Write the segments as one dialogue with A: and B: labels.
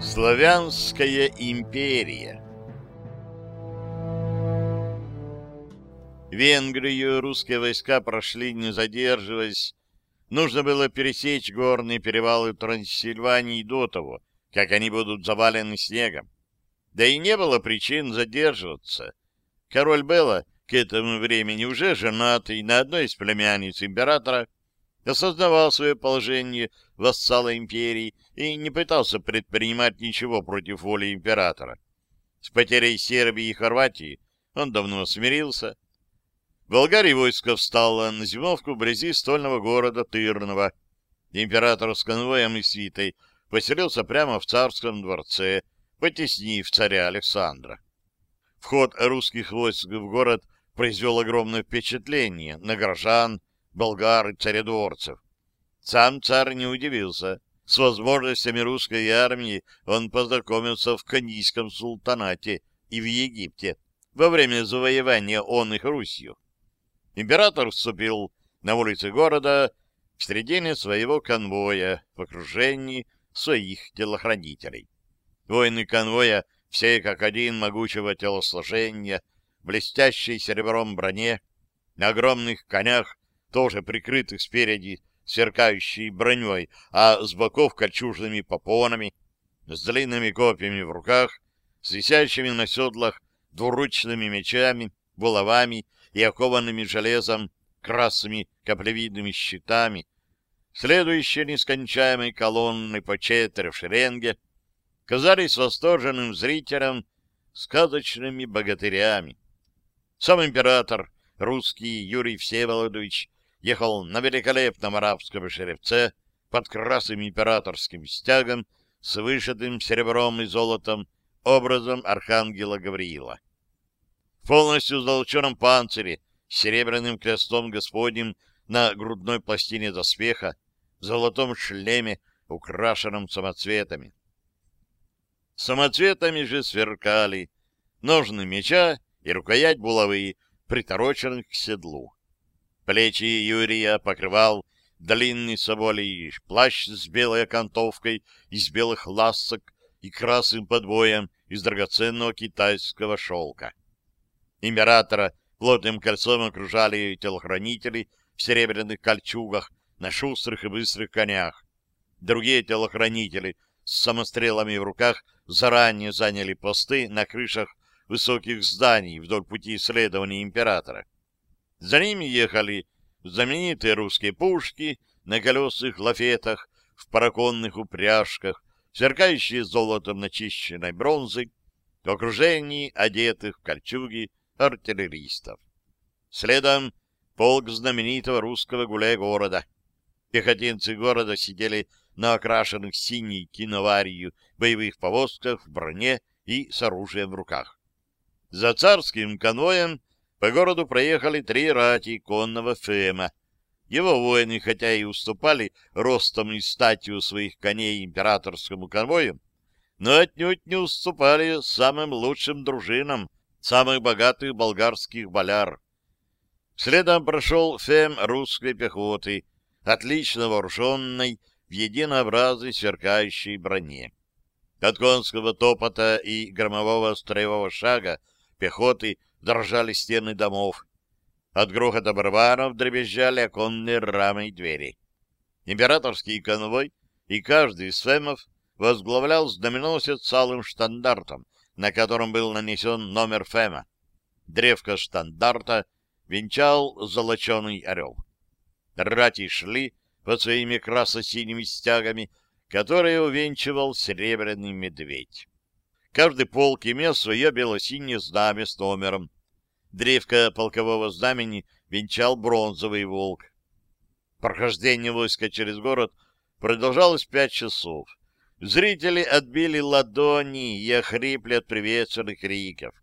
A: Славянская империя Венгрию русские войска прошли, не задерживаясь. Нужно было пересечь горные перевалы Трансильвании до того, как они будут завалены снегом. Да и не было причин задерживаться. Король Белла к этому времени уже женатый на одной из племянниц императора, осознавал свое положение вассала империи и не пытался предпринимать ничего против воли императора. С потерей Сербии и Хорватии он давно смирился. В Болгарии войско встало на зимовку вблизи стольного города Тырного. Император с конвоем и свитой поселился прямо в царском дворце, потеснив царя Александра. Вход русских войск в город произвел огромное впечатление на горожан, болгар и царедворцев. Сам царь не удивился. С возможностями русской армии он познакомился в Канийском султанате и в Египте во время завоевания он их Русью. Император вступил на улицы города в середине своего конвоя в окружении своих телохранителей. Воины конвоя, все как один могучего телосложения, блестящей серебром броне, на огромных конях, тоже прикрытых спереди сверкающей броней, а с боков кольчужными попонами, с длинными копьями в руках, с висящими на седлах двуручными мечами, булавами и окованными железом красными каплевидными щитами, следующие нескончаемой колонны по четверо в шеренге, казались восторженным зрителям сказочными богатырями. Сам император, русский Юрий Всеволодович, ехал на великолепном арабском жеребце под красным императорским стягом с вышитым серебром и золотом образом архангела Гавриила. В полностью золоченом панцире с серебряным крестом Господним на грудной пластине доспеха, в золотом шлеме, украшенном самоцветами. Самоцветами же сверкали ножны меча и рукоять булавы, притороченных к седлу. Плечи Юрия покрывал длинный соболий плащ с белой окантовкой из белых ласок и красным подбоем из драгоценного китайского шелка. Императора плотным кольцом окружали телохранители в серебряных кольчугах на шустрых и быстрых конях. Другие телохранители с самострелами в руках заранее заняли посты на крышах высоких зданий вдоль пути исследования императора. За ними ехали знаменитые русские пушки на колесных лафетах, в параконных упряжках, сверкающие золотом начищенной бронзы, в окружении одетых в кольчуги артиллеристов. Следом полк знаменитого русского гуляя-города. Пехотинцы города сидели на окрашенных синей киноварью боевых повозках в броне и с оружием в руках. За царским конвоем по городу проехали три рати конного Фема. Его воины, хотя и уступали ростом и статью своих коней императорскому конвою, но отнюдь не уступали самым лучшим дружинам самых богатых болгарских боляр. Следом прошел Фем русской пехоты, отлично вооруженной в единообразной сверкающей броне. От конского топота и громового строевого шага пехоты дрожали стены домов. От грохота барабанов дребезжали оконные рамы и двери. Императорский конвой и каждый из фемов возглавлял знаменосец с алым штандартом, на котором был нанесен номер фема. Древко штандарта венчал золоченый орел. Рати шли под своими красно-синими стягами, которые увенчивал серебряный медведь. Каждый полк имел свое бело-синее знамя с номером. Древко полкового знамени венчал бронзовый волк. Прохождение войска через город продолжалось пять часов. Зрители отбили ладони и охрипли от приветственных криков.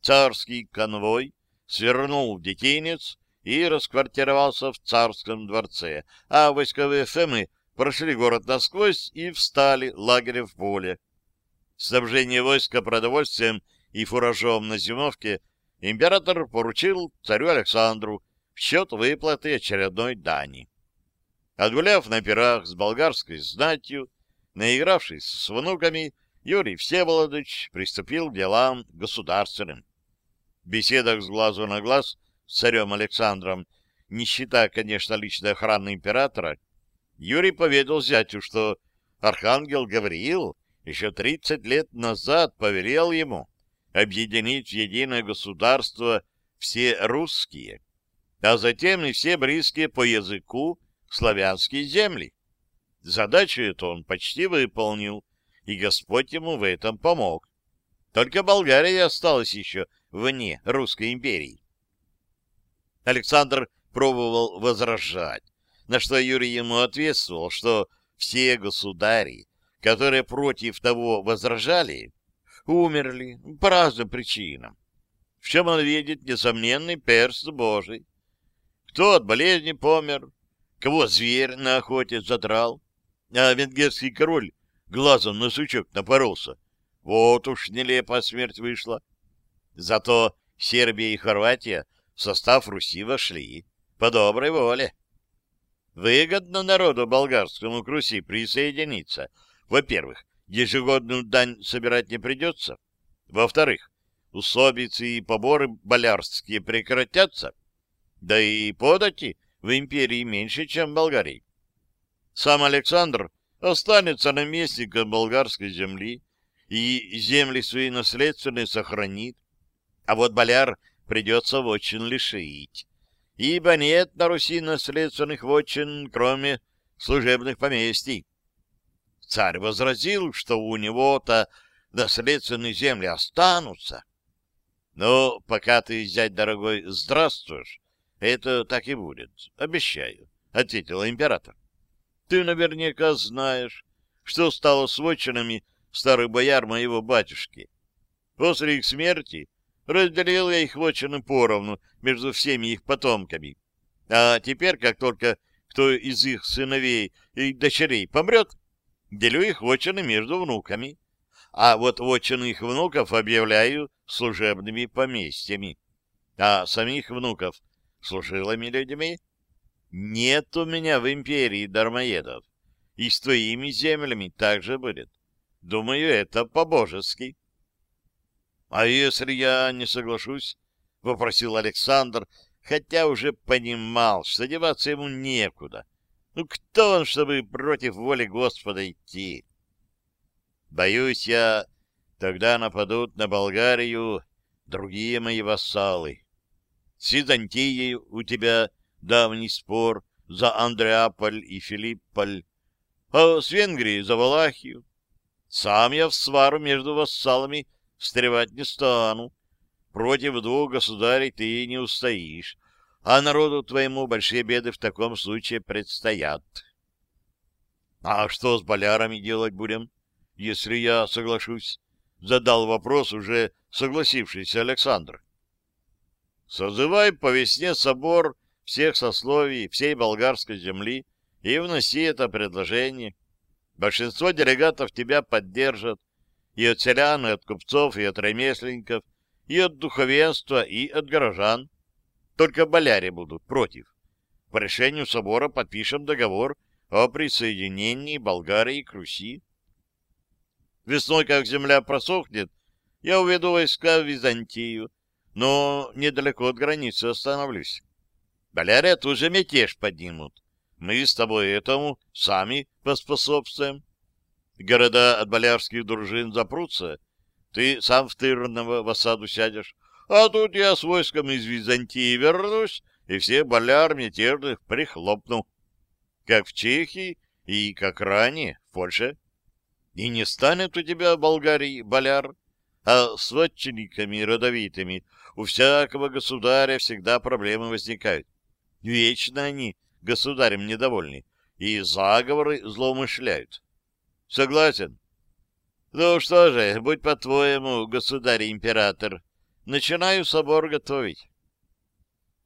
A: Царский конвой свернул в детинец и расквартировался в царском дворце, а войсковые фемы прошли город насквозь и встали лагерем в поле. Снабжение войска продовольствием и фуражом на зимовке император поручил царю Александру в счет выплаты очередной дани. Отгуляв на пирах с болгарской знатью, наигравшись с внуками, Юрий Всеволодович приступил к делам государственным. В беседах с глазу на глаз с царем Александром, не считая, конечно, личной охраны императора, Юрий поведал зятю, что архангел Гавриил еще 30 лет назад повелел ему объединить в единое государство все русские, а затем и все близкие по языку славянские земли. Задачу эту он почти выполнил, и Господь ему в этом помог. Только Болгария осталась еще вне Русской империи. Александр пробовал возражать, на что Юрий ему ответствовал, что все государи, которые против того возражали, умерли по разным причинам. В чем он видит несомненный перст Божий. Кто от болезни помер, кого зверь на охоте задрал, а венгерский король глазом на сучок напоролся. Вот уж нелепая смерть вышла. Зато Сербия и Хорватия в состав Руси вошли по доброй воле. Выгодно народу болгарскому к Руси присоединиться. Во-первых, ежегодную дань собирать не придется. Во-вторых, усобицы и поборы болярские прекратятся, да и подати в империи меньше, чем в Болгарии. Сам Александр останется наместником болгарской земли и земли свои наследственные сохранит, а вот боляр придется вотчин лишить, ибо нет на Руси наследственных вотчин, кроме служебных поместий. Царь возразил, что у него-то наследственные земли останутся. Но пока ты, зять дорогой, здравствуешь, это так и будет, обещаю, — ответил император. Ты наверняка знаешь, что стало с вотчинами старых бояр моего батюшки. После их смерти разделил я их вотчины поровну между всеми их потомками. А теперь, как только кто из их сыновей и дочерей помрет, делю их вотчины между внуками, а вот вотчины их внуков объявляю служебными поместьями, а самих внуков — служилыми людьми. Нет у меня в империи дармоедов, и с твоими землями так же будет. Думаю, это по-божески. — А если я не соглашусь? — вопросил Александр, хотя уже понимал, что деваться ему некуда. Ну, кто он, чтобы против воли Господа идти? Боюсь я, тогда нападут на Болгарию другие мои вассалы. С Византией у тебя давний спор за Андреаполь и Филипполь, а с Венгрией за Валахию. Сам я в свару между вассалами встревать не стану. Против двух государей ты не устоишь, а народу твоему большие беды в таком случае предстоят. А что с болярами делать будем, если я соглашусь? Задал вопрос уже согласившийся Александр. Созывай по весне собор всех сословий, всей болгарской земли и вноси это предложение. Большинство делегатов тебя поддержат и от селян, и от купцов, и от ремесленников, и от духовенства, и от горожан. Только боляре будут против. По решению собора подпишем договор о присоединении Болгарии к Руси. Весной, как земля просохнет, я уведу войска в Византию, но недалеко от границы остановлюсь. Боляре тут же мятеж поднимут. Мы с тобой этому сами поспособствуем. Города от болярских дружин запрутся, ты сам в Тырново в осаду сядешь, а тут я с войском из Византии вернусь и все боляр мятежных прихлопну. Как в Чехии и как ранее в Польше. И не станет у тебя в Болгарии боляр, а с вотчинниками родовитыми у всякого государя всегда проблемы возникают. Вечно они государем недовольны и заговоры злоумышляют. Согласен? Ну что же, будь по-твоему, государь-император, начинаю собор готовить.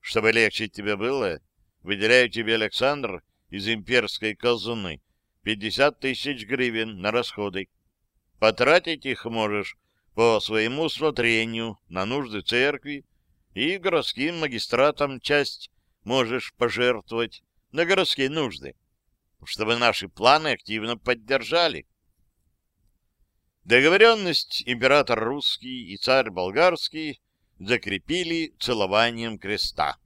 A: Чтобы легче тебе было, выделяю тебе, Александр, из имперской казны пятьдесят тысяч гривен на расходы. Потратить их можешь по своему усмотрению на нужды церкви и городским магистратам часть можешь пожертвовать на городские нужды, чтобы наши планы активно поддержали. Договоренность император русский и царь болгарский закрепили целованием креста.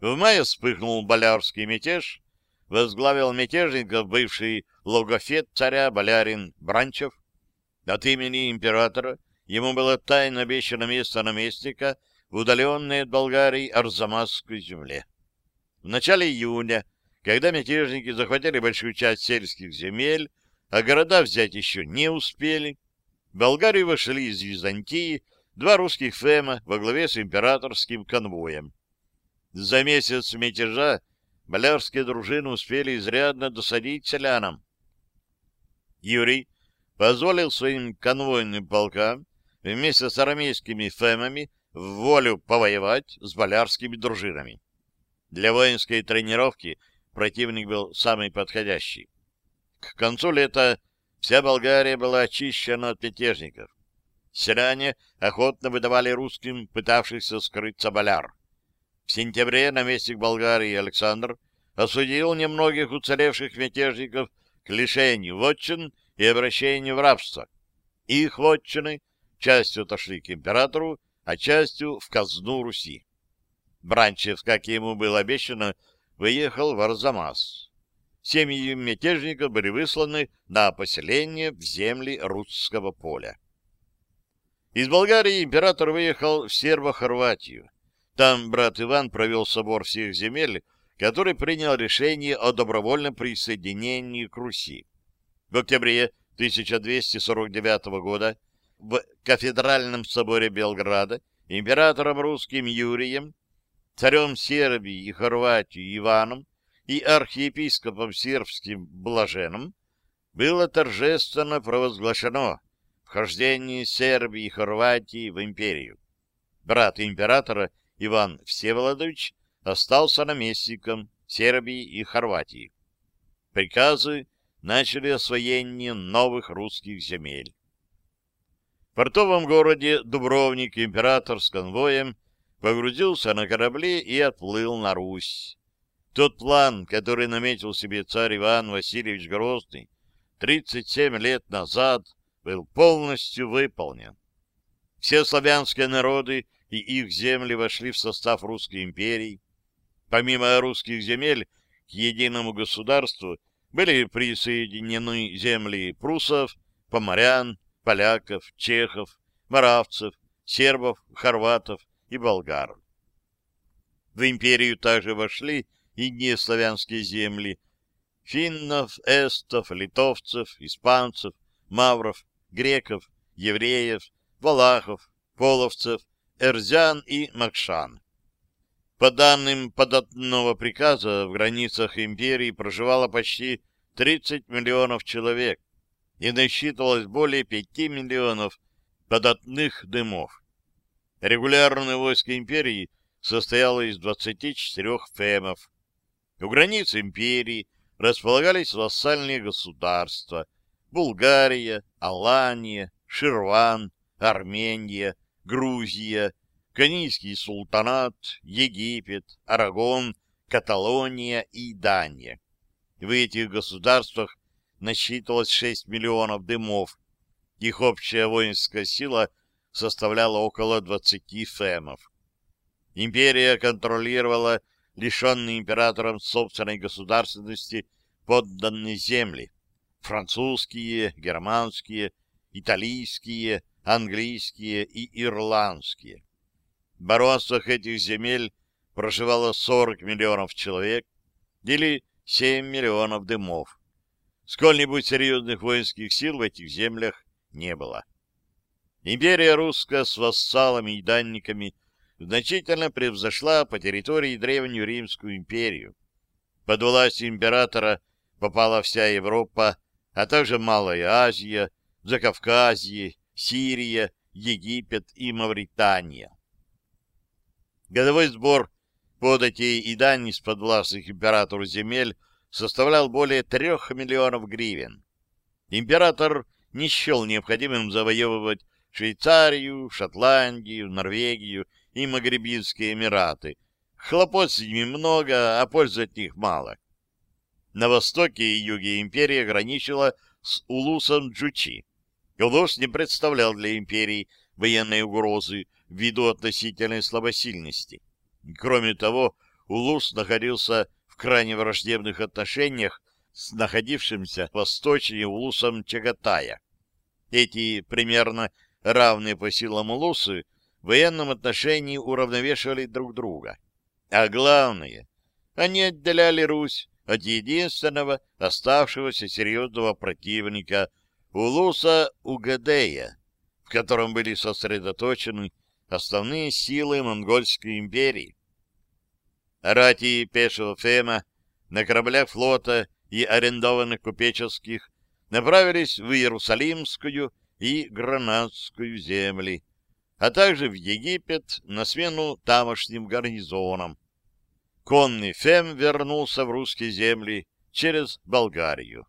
A: В мае вспыхнул болярский мятеж, возглавил мятежников бывший логофет царя болярин Бранчев. От имени императора ему было тайно обещано место наместника в удаленной от Болгарии Арзамасской земле. В начале июня, когда мятежники захватили большую часть сельских земель, а города взять еще не успели, в Болгарию вошли из Византии два русских фема во главе с императорским конвоем. За месяц мятежа болярские дружины успели изрядно досадить селянам. Юрий позволил своим конвойным полкам вместе с армейскими фемами в волю повоевать с болярскими дружинами. Для воинской тренировки противник был самый подходящий. К концу лета вся Болгария была очищена от мятежников. Селяне охотно выдавали русским пытавшихся скрыться боляр. В сентябре наместник Болгарии Александр осудил немногих уцелевших мятежников к лишению вотчин и обращению в рабство. Их вотчины частью отошли к императору, а частью в казну Руси. Бранчев, как ему было обещано, выехал в Арзамас семьи мятежников были высланы на поселение в земли русского поля. Из Болгарии император выехал в Сербо-Хорватию. Там брат Иван провел собор всех земель, который принял решение о добровольном присоединении к Руси. В октябре 1249 года в кафедральном соборе Белграда императором русским Юрием, царем Сербии и Хорватии Иваном и архиепископом сербским Блаженом было торжественно провозглашено вхождение Сербии и Хорватии в империю. Брат императора Иван Всеволодович остался наместником Сербии и Хорватии. Приказы начали освоение новых русских земель. В портовом городе Дубровник император с конвоем погрузился на корабли и отплыл на Русь. Тот план, который наметил себе царь Иван Васильевич Грозный 37 лет назад, был полностью выполнен. Все славянские народы и их земли вошли в состав Русской империи. Помимо русских земель к единому государству были присоединены земли прусов, поморян, поляков, чехов, моравцев, сербов, хорватов и болгар. В империю также вошли и неславянские земли, финнов, эстов, литовцев, испанцев, мавров, греков, евреев, валахов, половцев, эрзян и макшан. По данным податного приказа, в границах империи проживало почти 30 миллионов человек и насчитывалось более 5 миллионов податных дымов. Регулярное войско империи состояло из 24 фемов, у границ империи располагались вассальные государства Булгария, Алания, Ширван, Армения, Грузия, Канийский султанат, Египет, Арагон, Каталония и Дания. В этих государствах насчитывалось 6 миллионов дымов. Их общая воинская сила составляла около 20 фемов. Империя контролировала лишенные императором собственной государственности подданные земли, французские, германские, италийские, английские и ирландские. В баронствах этих земель проживало 40 миллионов человек или 7 миллионов дымов. Сколь-нибудь серьезных воинских сил в этих землях не было. Империя русская с вассалами и данниками – значительно превзошла по территории Древнюю Римскую империю. Под власть императора попала вся Европа, а также Малая Азия, Закавказье, Сирия, Египет и Мавритания. Годовой сбор податей и дани с подвластных императору земель составлял более трех миллионов гривен. Император не счел необходимым завоевывать Швейцарию, Шотландию, Норвегию и Магребинские Эмираты. Хлопот с ними много, а пользы от них мало. На востоке и юге империя граничила с Улусом Джучи. Улус не представлял для империи военной угрозы ввиду относительной слабосильности. Кроме того, Улус находился в крайне враждебных отношениях с находившимся восточнее Улусом Чагатая. Эти примерно равные по силам Улусы в военном отношении уравновешивали друг друга. А главное, они отделяли Русь от единственного оставшегося серьезного противника Улуса Угадея, в котором были сосредоточены основные силы Монгольской империи. Рати Пешего Фема на кораблях флота и арендованных купеческих направились в Иерусалимскую и Гранадскую земли, а также в Египет на смену тамошним гарнизонам. Конный Фем вернулся в русские земли через Болгарию.